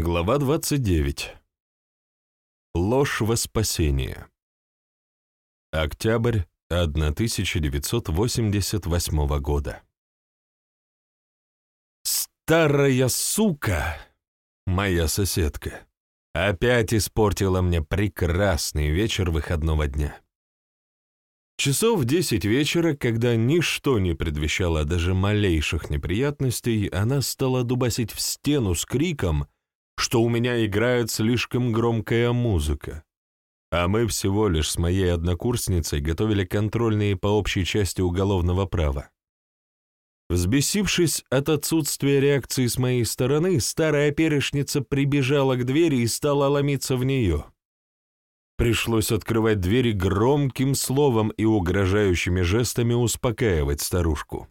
Глава 29. Ложь во спасение. Октябрь 1988 года. Старая сука, моя соседка, опять испортила мне прекрасный вечер выходного дня. Часов в десять вечера, когда ничто не предвещало даже малейших неприятностей, она стала дубасить в стену с криком — что у меня играет слишком громкая музыка, а мы всего лишь с моей однокурсницей готовили контрольные по общей части уголовного права. Взбесившись от отсутствия реакции с моей стороны, старая перешница прибежала к двери и стала ломиться в нее. Пришлось открывать двери громким словом и угрожающими жестами успокаивать старушку.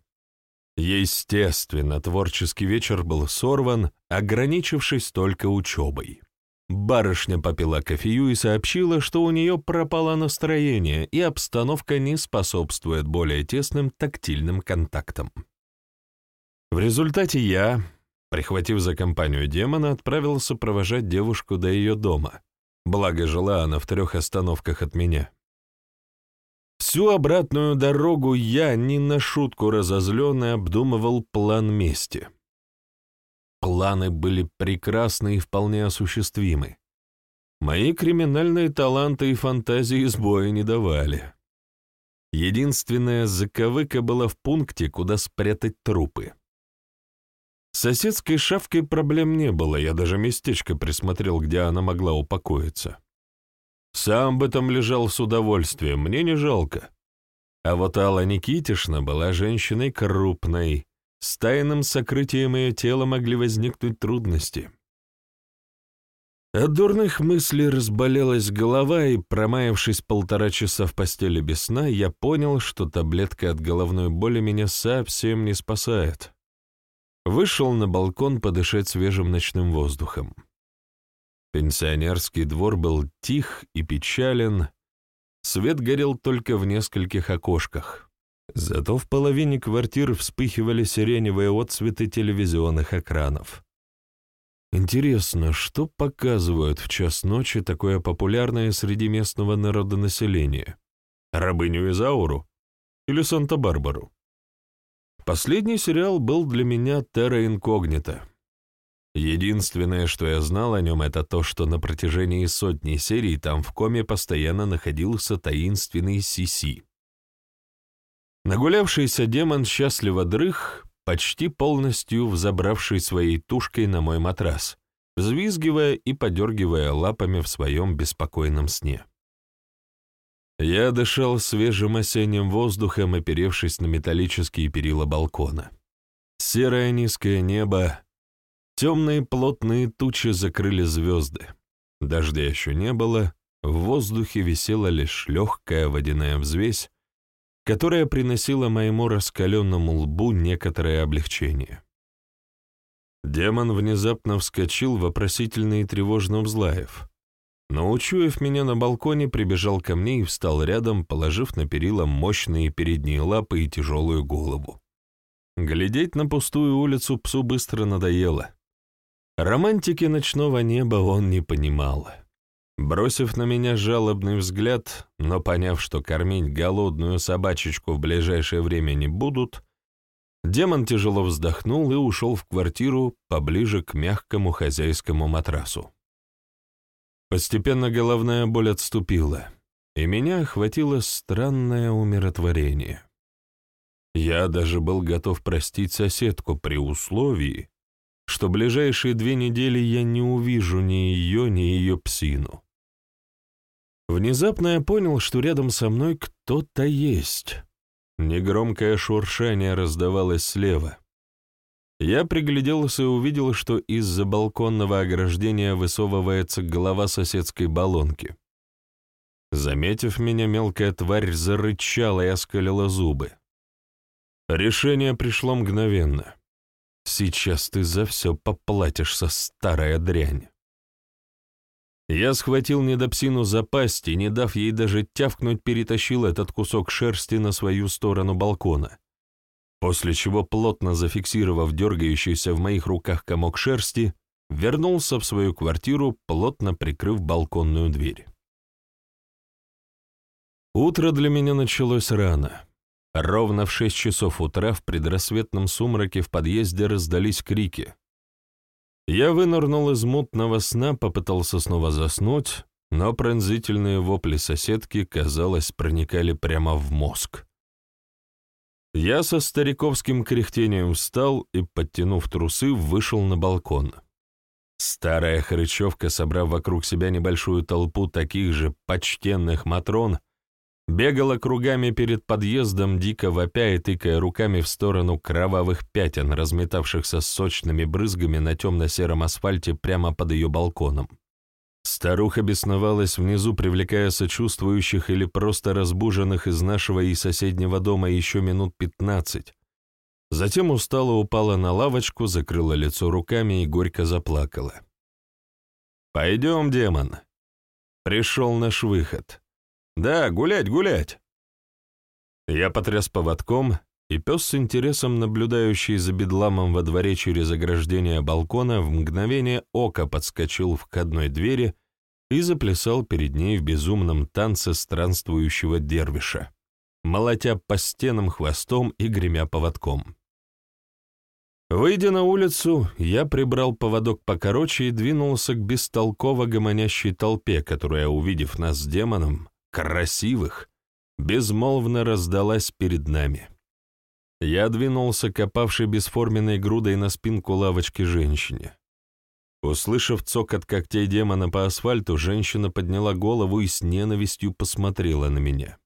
Естественно, творческий вечер был сорван, ограничившись только учебой. Барышня попила кофею и сообщила, что у нее пропало настроение, и обстановка не способствует более тесным тактильным контактам. В результате я, прихватив за компанию демона, отправился провожать девушку до ее дома, благо жила она в трех остановках от меня. Всю обратную дорогу я, не на шутку разозленный, обдумывал план мести. Планы были прекрасны и вполне осуществимы. Мои криминальные таланты и фантазии сбоя не давали. Единственная заковыка была в пункте, куда спрятать трупы. С соседской шавкой проблем не было, я даже местечко присмотрел, где она могла упокоиться. Сам бы там лежал с удовольствием, мне не жалко. А вот Алла Никитишна была женщиной крупной, с тайным сокрытием ее тела могли возникнуть трудности. От дурных мыслей разболелась голова, и, промаявшись полтора часа в постели без сна, я понял, что таблетка от головной боли меня совсем не спасает. Вышел на балкон подышать свежим ночным воздухом. Пенсионерский двор был тих и печален, свет горел только в нескольких окошках. Зато в половине квартир вспыхивали сиреневые отцветы телевизионных экранов. Интересно, что показывают в час ночи такое популярное среди местного народонаселения? Рабыню Изауру или Санта-Барбару? Последний сериал был для меня терра инкогнито. Единственное, что я знал о нем, это то, что на протяжении сотни серий там в коме постоянно находился таинственный Сиси. Нагулявшийся демон счастливо дрых, почти полностью взобравший своей тушкой на мой матрас, взвизгивая и подергивая лапами в своем беспокойном сне. Я дышал свежим осенним воздухом, оперевшись на металлические перила балкона. Серое низкое небо, Темные плотные тучи закрыли звезды. Дождя еще не было, в воздухе висела лишь легкая водяная взвесь, которая приносила моему раскаленному лбу некоторое облегчение. Демон внезапно вскочил, вопросительно и тревожно взлаев. Но, учуяв меня на балконе, прибежал ко мне и встал рядом, положив на перила мощные передние лапы и тяжелую голову. Глядеть на пустую улицу псу быстро надоело. Романтики ночного неба он не понимал. Бросив на меня жалобный взгляд, но поняв, что кормить голодную собачечку в ближайшее время не будут, демон тяжело вздохнул и ушел в квартиру поближе к мягкому хозяйскому матрасу. Постепенно головная боль отступила, и меня охватило странное умиротворение. Я даже был готов простить соседку при условии, что ближайшие две недели я не увижу ни ее, ни ее псину. Внезапно я понял, что рядом со мной кто-то есть. Негромкое шуршание раздавалось слева. Я пригляделся и увидел, что из-за балконного ограждения высовывается голова соседской баллонки. Заметив меня, мелкая тварь зарычала и оскалила зубы. Решение пришло мгновенно. Сейчас ты за все поплатишься, старая дрянь. Я схватил недопсину за пасть и, не дав ей даже тявкнуть, перетащил этот кусок шерсти на свою сторону балкона, после чего, плотно зафиксировав дергающийся в моих руках комок шерсти, вернулся в свою квартиру, плотно прикрыв балконную дверь. Утро для меня началось рано. Ровно в шесть часов утра в предрассветном сумраке в подъезде раздались крики. Я вынырнул из мутного сна, попытался снова заснуть, но пронзительные вопли соседки, казалось, проникали прямо в мозг. Я со стариковским кряхтением встал и, подтянув трусы, вышел на балкон. Старая хрычевка, собрав вокруг себя небольшую толпу таких же почтенных матрон, бегала кругами перед подъездом, дико вопя и тыкая руками в сторону кровавых пятен, разметавшихся сочными брызгами на темно-сером асфальте прямо под ее балконом. Старуха бесновалась внизу, привлекая сочувствующих или просто разбуженных из нашего и соседнего дома еще минут пятнадцать. Затем устало упала на лавочку, закрыла лицо руками и горько заплакала. «Пойдем, демон. Пришел наш выход. Да, гулять, гулять!» Я потряс поводком, и пес с интересом, наблюдающий за бедламом во дворе через ограждение балкона, в мгновение ока подскочил в входной двери и заплясал перед ней в безумном танце странствующего дервиша, молотя по стенам хвостом и гремя поводком. Выйдя на улицу, я прибрал поводок покороче и двинулся к бестолково гомонящей толпе, которая, увидев нас с демоном, красивых, безмолвно раздалась перед нами. Я двинулся к опавшей бесформенной грудой на спинку лавочки женщине. Услышав цокот когтей демона по асфальту, женщина подняла голову и с ненавистью посмотрела на меня.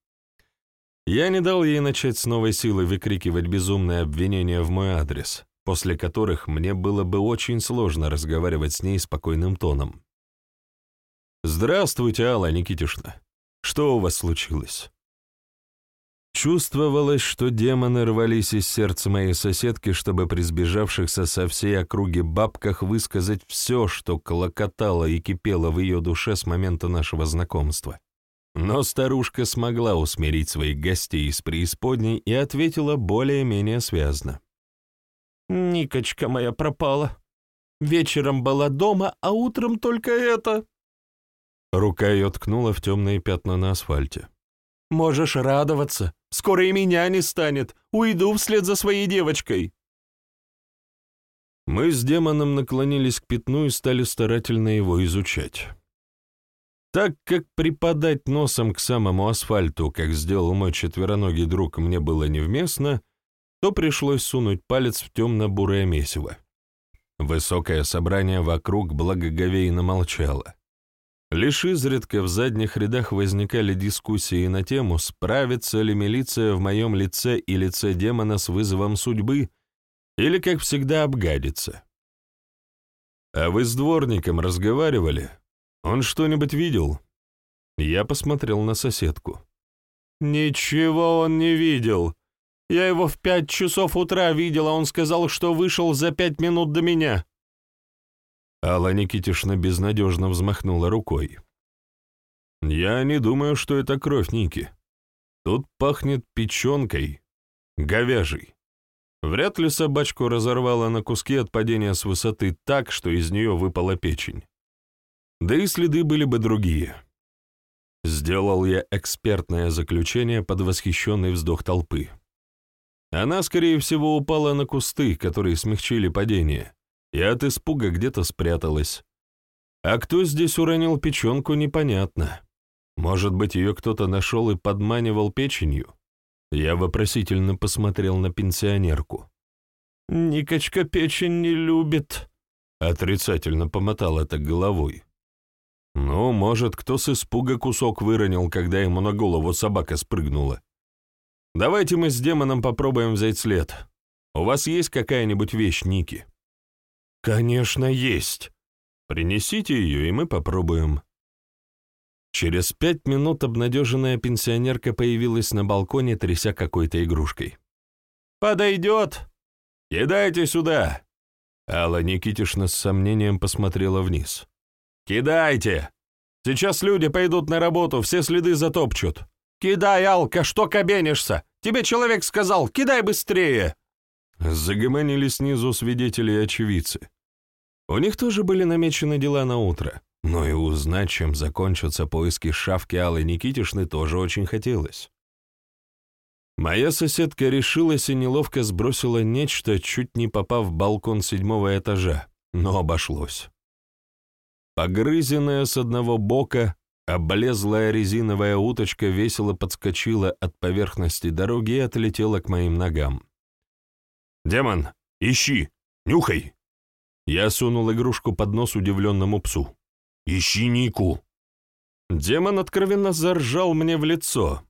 Я не дал ей начать с новой силы выкрикивать безумные обвинения в мой адрес, после которых мне было бы очень сложно разговаривать с ней спокойным тоном. «Здравствуйте, Алла Никитишна. Что у вас случилось?» Чувствовалось, что демоны рвались из сердца моей соседки, чтобы при сбежавшихся со всей округи бабках высказать все, что клокотало и кипело в ее душе с момента нашего знакомства. Но старушка смогла усмирить своих гостей из преисподней и ответила более-менее связно. «Никочка моя пропала. Вечером была дома, а утром только это». Рука ее ткнула в темные пятна на асфальте. «Можешь радоваться. Скоро и меня не станет. Уйду вслед за своей девочкой». Мы с демоном наклонились к пятну и стали старательно его изучать. Так как припадать носом к самому асфальту, как сделал мой четвероногий друг, мне было невместно, то пришлось сунуть палец в темно-бурое месиво. Высокое собрание вокруг благоговейно молчало. Лишь изредка в задних рядах возникали дискуссии на тему, справится ли милиция в моем лице и лице демона с вызовом судьбы, или, как всегда, обгадится. «А вы с дворником разговаривали? Он что-нибудь видел?» Я посмотрел на соседку. «Ничего он не видел. Я его в пять часов утра видел, а он сказал, что вышел за пять минут до меня». Алла Никитишна безнадежно взмахнула рукой. «Я не думаю, что это кровь Ники. Тут пахнет печенкой, говяжий. Вряд ли собачку разорвало на куски от падения с высоты так, что из нее выпала печень. Да и следы были бы другие». Сделал я экспертное заключение под восхищенный вздох толпы. Она, скорее всего, упала на кусты, которые смягчили падение и от испуга где-то спряталась. А кто здесь уронил печенку, непонятно. Может быть, ее кто-то нашел и подманивал печенью? Я вопросительно посмотрел на пенсионерку. «Никочка печень не любит», — отрицательно помотал это головой. «Ну, может, кто с испуга кусок выронил, когда ему на голову собака спрыгнула. Давайте мы с демоном попробуем взять след. У вас есть какая-нибудь вещь, Ники?» «Конечно, есть. Принесите ее, и мы попробуем». Через пять минут обнадеженная пенсионерка появилась на балконе, тряся какой-то игрушкой. «Подойдет! Кидайте сюда!» Алла Никитишна с сомнением посмотрела вниз. «Кидайте! Сейчас люди пойдут на работу, все следы затопчут. Кидай, Алка, что кабенишься? Тебе человек сказал, кидай быстрее!» Загомонили снизу свидетели и очевидцы. У них тоже были намечены дела на утро, но и узнать, чем закончатся поиски шавки Аллы Никитишны, тоже очень хотелось. Моя соседка решилась и неловко сбросила нечто, чуть не попав в балкон седьмого этажа, но обошлось. Погрызенная с одного бока, облезлая резиновая уточка весело подскочила от поверхности дороги и отлетела к моим ногам. «Демон, ищи! Нюхай!» Я сунул игрушку под нос удивленному псу. «Ищи Нику!» Демон откровенно заржал мне в лицо,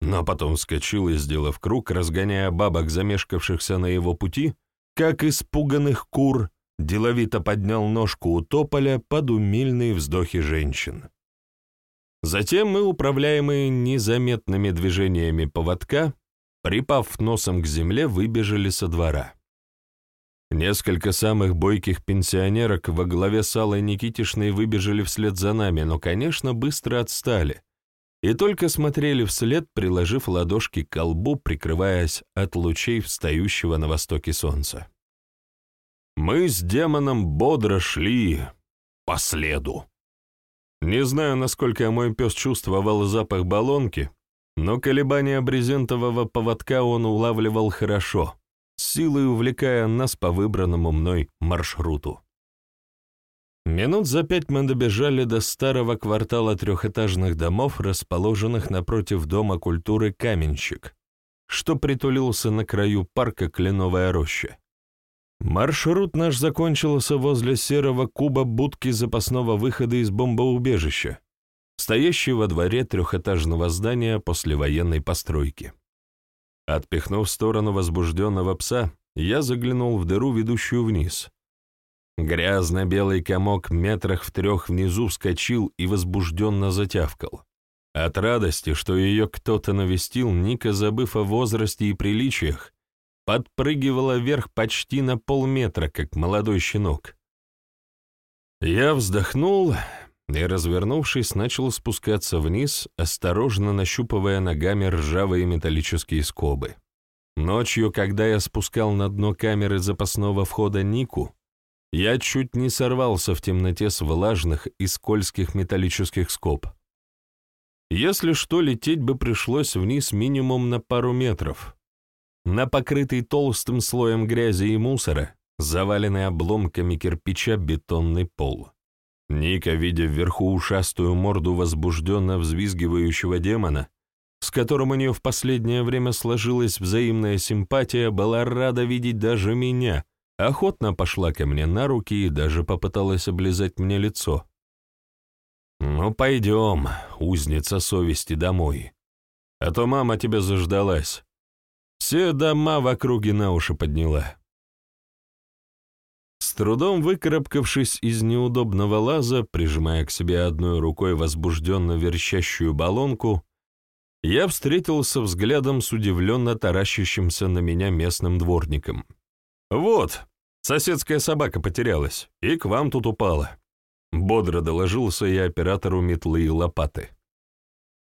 но потом вскочил и, сделав круг, разгоняя бабок, замешкавшихся на его пути, как испуганных кур, деловито поднял ножку у тополя под умильные вздохи женщин. Затем мы, управляемые незаметными движениями поводка, припав носом к земле, выбежали со двора. Несколько самых бойких пенсионерок во главе с Аллой Никитишной выбежали вслед за нами, но, конечно, быстро отстали, и только смотрели вслед, приложив ладошки к колбу, прикрываясь от лучей встающего на востоке солнца. Мы с демоном бодро шли по следу. Не знаю, насколько мой пес чувствовал запах баллонки, но колебания брезентового поводка он улавливал хорошо, силой увлекая нас по выбранному мной маршруту. Минут за пять мы добежали до старого квартала трехэтажных домов, расположенных напротив Дома культуры «Каменщик», что притулился на краю парка Кленовая роща. Маршрут наш закончился возле серого куба будки запасного выхода из бомбоубежища, стоящей во дворе трехэтажного здания послевоенной постройки. Отпихнув в сторону возбужденного пса, я заглянул в дыру, ведущую вниз. Грязно-белый комок метрах в трех внизу вскочил и возбужденно затявкал. От радости, что ее кто-то навестил, Ника, забыв о возрасте и приличиях, подпрыгивала вверх почти на полметра, как молодой щенок. Я вздохнул и, развернувшись, начал спускаться вниз, осторожно нащупывая ногами ржавые металлические скобы. Ночью, когда я спускал на дно камеры запасного входа Нику, я чуть не сорвался в темноте с влажных и скользких металлических скоб. Если что, лететь бы пришлось вниз минимум на пару метров, на покрытый толстым слоем грязи и мусора, заваленный обломками кирпича бетонный пол. Ника, видя вверху ушастую морду возбужденно взвизгивающего демона, с которым у нее в последнее время сложилась взаимная симпатия, была рада видеть даже меня, охотно пошла ко мне на руки и даже попыталась облизать мне лицо. «Ну, пойдем, узница совести, домой, а то мама тебя заждалась». Все дома в округе на уши подняла. Трудом выкарабкавшись из неудобного лаза, прижимая к себе одной рукой возбужденно верещащую баллонку, я встретился взглядом с удивленно таращащимся на меня местным дворником. «Вот, соседская собака потерялась, и к вам тут упала», — бодро доложился я оператору метлы и лопаты.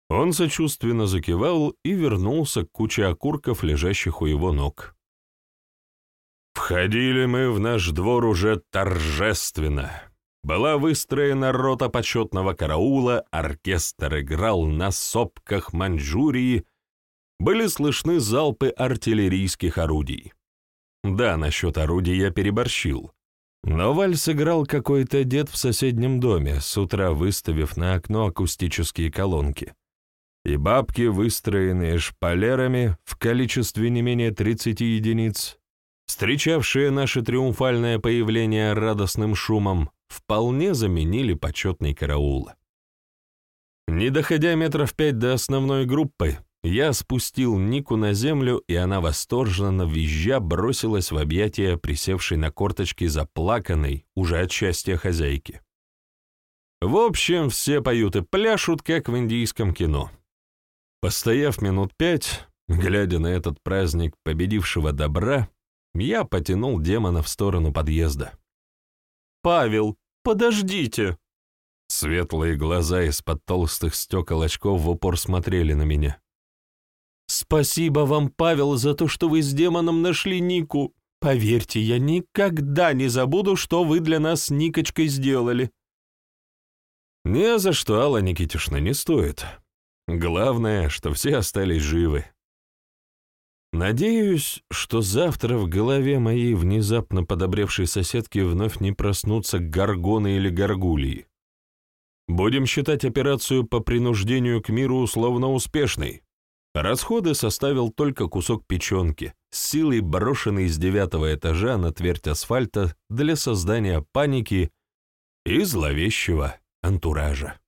Он сочувственно закивал и вернулся к куче окурков, лежащих у его ног. Входили мы в наш двор уже торжественно. Была выстроена рота почетного караула, оркестр играл на сопках Маньчжурии, были слышны залпы артиллерийских орудий. Да, насчет орудий я переборщил. Но вальс играл какой-то дед в соседнем доме, с утра выставив на окно акустические колонки и бабки, выстроенные шпалерами в количестве не менее 30 единиц, встречавшие наше триумфальное появление радостным шумом, вполне заменили почетный караул. Не доходя метров пять до основной группы, я спустил Нику на землю, и она восторженно визжа бросилась в объятия присевшей на корточки заплаканной, уже от счастья хозяйки. В общем, все поют и пляшут, как в индийском кино. Постояв минут пять, глядя на этот праздник победившего добра, я потянул демона в сторону подъезда. «Павел, подождите!» Светлые глаза из-под толстых стекол очков в упор смотрели на меня. «Спасибо вам, Павел, за то, что вы с демоном нашли Нику. Поверьте, я никогда не забуду, что вы для нас с Никочкой сделали». «Не за что, Алла Никитишна, не стоит. Главное, что все остались живы. Надеюсь, что завтра в голове моей внезапно подобревшей соседки вновь не проснутся горгоны или горгулии. Будем считать операцию по принуждению к миру условно успешной. Расходы составил только кусок печенки, с силой брошенный с девятого этажа на твердь асфальта для создания паники и зловещего антуража.